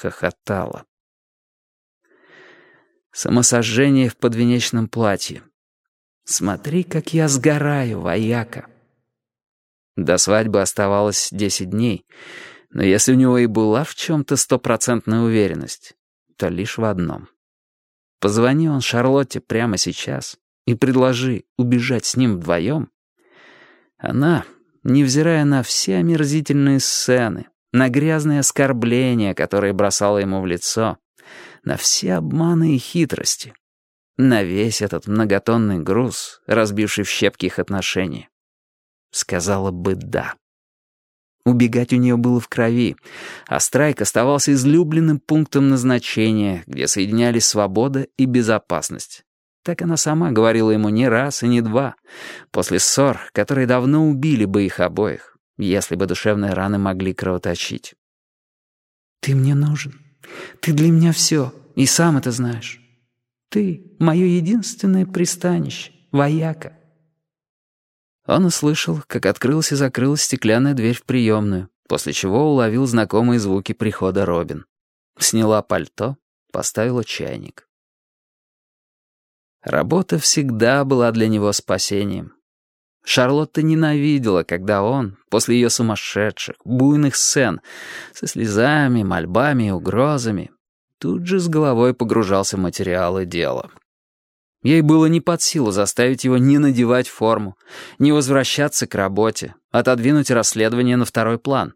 хохотала. Самосожжение в подвенечном платье. Смотри, как я сгораю, вояка. До свадьбы оставалось десять дней, но если у него и была в чем-то стопроцентная уверенность, то лишь в одном. Позвони он Шарлотте прямо сейчас и предложи убежать с ним вдвоем. Она, невзирая на все омерзительные сцены, на грязные оскорбления, которые бросала ему в лицо, на все обманы и хитрости, на весь этот многотонный груз, разбивший в щепки их отношения. Сказала бы «да». Убегать у нее было в крови, а страйк оставался излюбленным пунктом назначения, где соединялись свобода и безопасность. Так она сама говорила ему не раз и не два, после ссор, которые давно убили бы их обоих, если бы душевные раны могли кровоточить. «Ты мне нужен. Ты для меня все, и сам это знаешь. Ты — мое единственное пристанище, вояка». Он услышал, как открылась и закрылась стеклянная дверь в приемную, после чего уловил знакомые звуки прихода Робин. Сняла пальто, поставила чайник. Работа всегда была для него спасением. Шарлотта ненавидела, когда он, после ее сумасшедших, буйных сцен, со слезами, мольбами и угрозами, тут же с головой погружался в материалы дела. Ей было не под силу заставить его не надевать форму, не возвращаться к работе, отодвинуть расследование на второй план.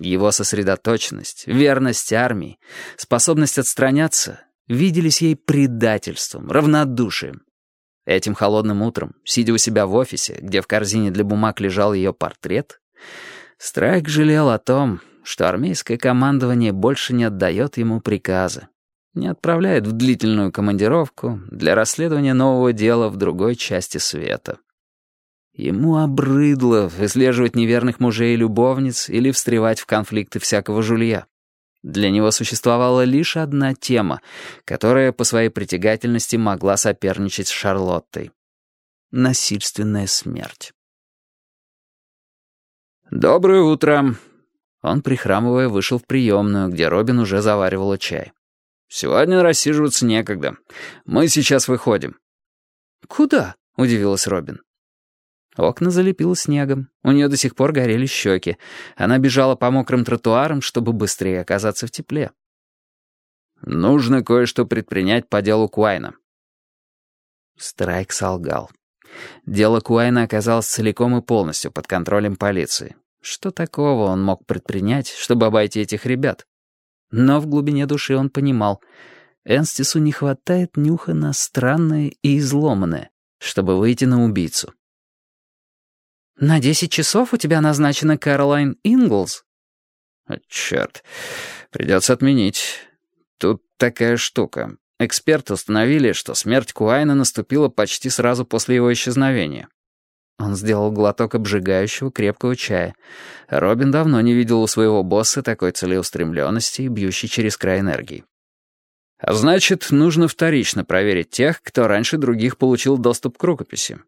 Его сосредоточенность, верность армии, способность отстраняться виделись ей предательством, равнодушием. Этим холодным утром, сидя у себя в офисе, где в корзине для бумаг лежал ее портрет, Страйк жалел о том, что армейское командование больше не отдает ему приказы, не отправляет в длительную командировку для расследования нового дела в другой части света. Ему обрыдло выслеживать неверных мужей и любовниц или встревать в конфликты всякого жулья. Для него существовала лишь одна тема, которая по своей притягательности могла соперничать с Шарлоттой. Насильственная смерть. «Доброе утро!» Он, прихрамывая, вышел в приемную, где Робин уже заваривала чай. «Сегодня рассиживаться некогда. Мы сейчас выходим». «Куда?» — удивилась Робин. Окна залепило снегом. У нее до сих пор горели щеки. Она бежала по мокрым тротуарам, чтобы быстрее оказаться в тепле. «Нужно кое-что предпринять по делу Куайна». Страйк солгал. Дело Куайна оказалось целиком и полностью под контролем полиции. Что такого он мог предпринять, чтобы обойти этих ребят? Но в глубине души он понимал, Энстису не хватает нюха на странное и изломанное, чтобы выйти на убийцу. «На десять часов у тебя назначена Кэролайн Инглс?» «Черт, придется отменить. Тут такая штука. Эксперты установили, что смерть Куайна наступила почти сразу после его исчезновения». Он сделал глоток обжигающего крепкого чая. Робин давно не видел у своего босса такой целеустремленности и бьющей через край энергии. «А значит, нужно вторично проверить тех, кто раньше других получил доступ к рукописи.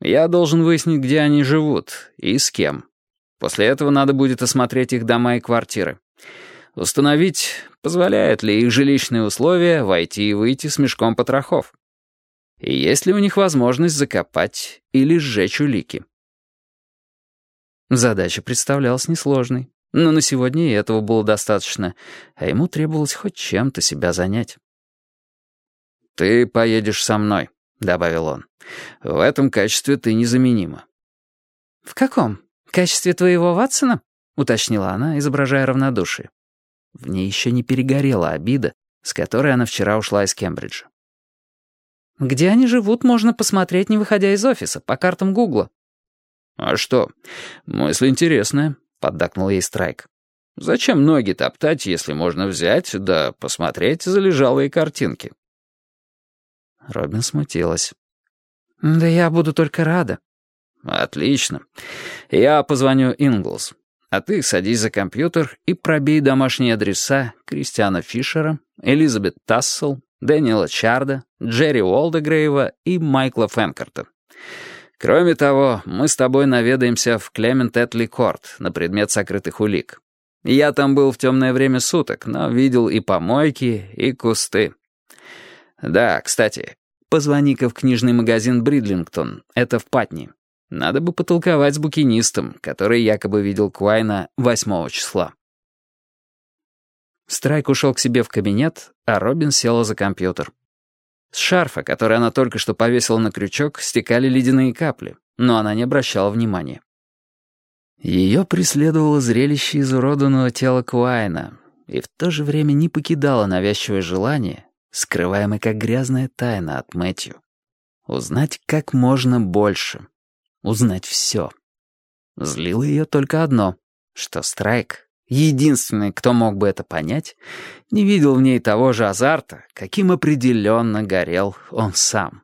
Я должен выяснить, где они живут и с кем. После этого надо будет осмотреть их дома и квартиры. Установить, позволяют ли их жилищные условия войти и выйти с мешком потрохов. И есть ли у них возможность закопать или сжечь улики. Задача представлялась несложной, но на сегодня и этого было достаточно, а ему требовалось хоть чем-то себя занять. «Ты поедешь со мной», — добавил он. «В этом качестве ты незаменима». «В каком? Качестве твоего Ватсона?» — уточнила она, изображая равнодушие. В ней еще не перегорела обида, с которой она вчера ушла из Кембриджа. «Где они живут, можно посмотреть, не выходя из офиса, по картам Гугла». «А что? Мысль интересная», — поддакнул ей Страйк. «Зачем ноги топтать, если можно взять, да посмотреть залежалые картинки?» Робин смутилась. «Да я буду только рада». «Отлично. Я позвоню Инглс. А ты садись за компьютер и пробей домашние адреса Кристиана Фишера, Элизабет Тассел, Дэниела Чарда, Джерри Уолдегрейва и Майкла Фенкарта. Кроме того, мы с тобой наведаемся в Клемент Этли Корт на предмет сокрытых улик. Я там был в темное время суток, но видел и помойки, и кусты. Да, кстати, позвони-ка в книжный магазин «Бридлингтон». Это в Патни. Надо бы потолковать с букинистом, который якобы видел Куайна 8 числа. Страйк ушел к себе в кабинет, а Робин села за компьютер. С шарфа, который она только что повесила на крючок, стекали ледяные капли, но она не обращала внимания. Ее преследовало зрелище изуродованного тела Куайна, и в то же время не покидало навязчивое желание, скрываемое как грязная тайна от Мэтью, узнать как можно больше, узнать все. Злило ее только одно, что Страйк, единственный, кто мог бы это понять, не видел в ней того же азарта, каким определенно горел он сам.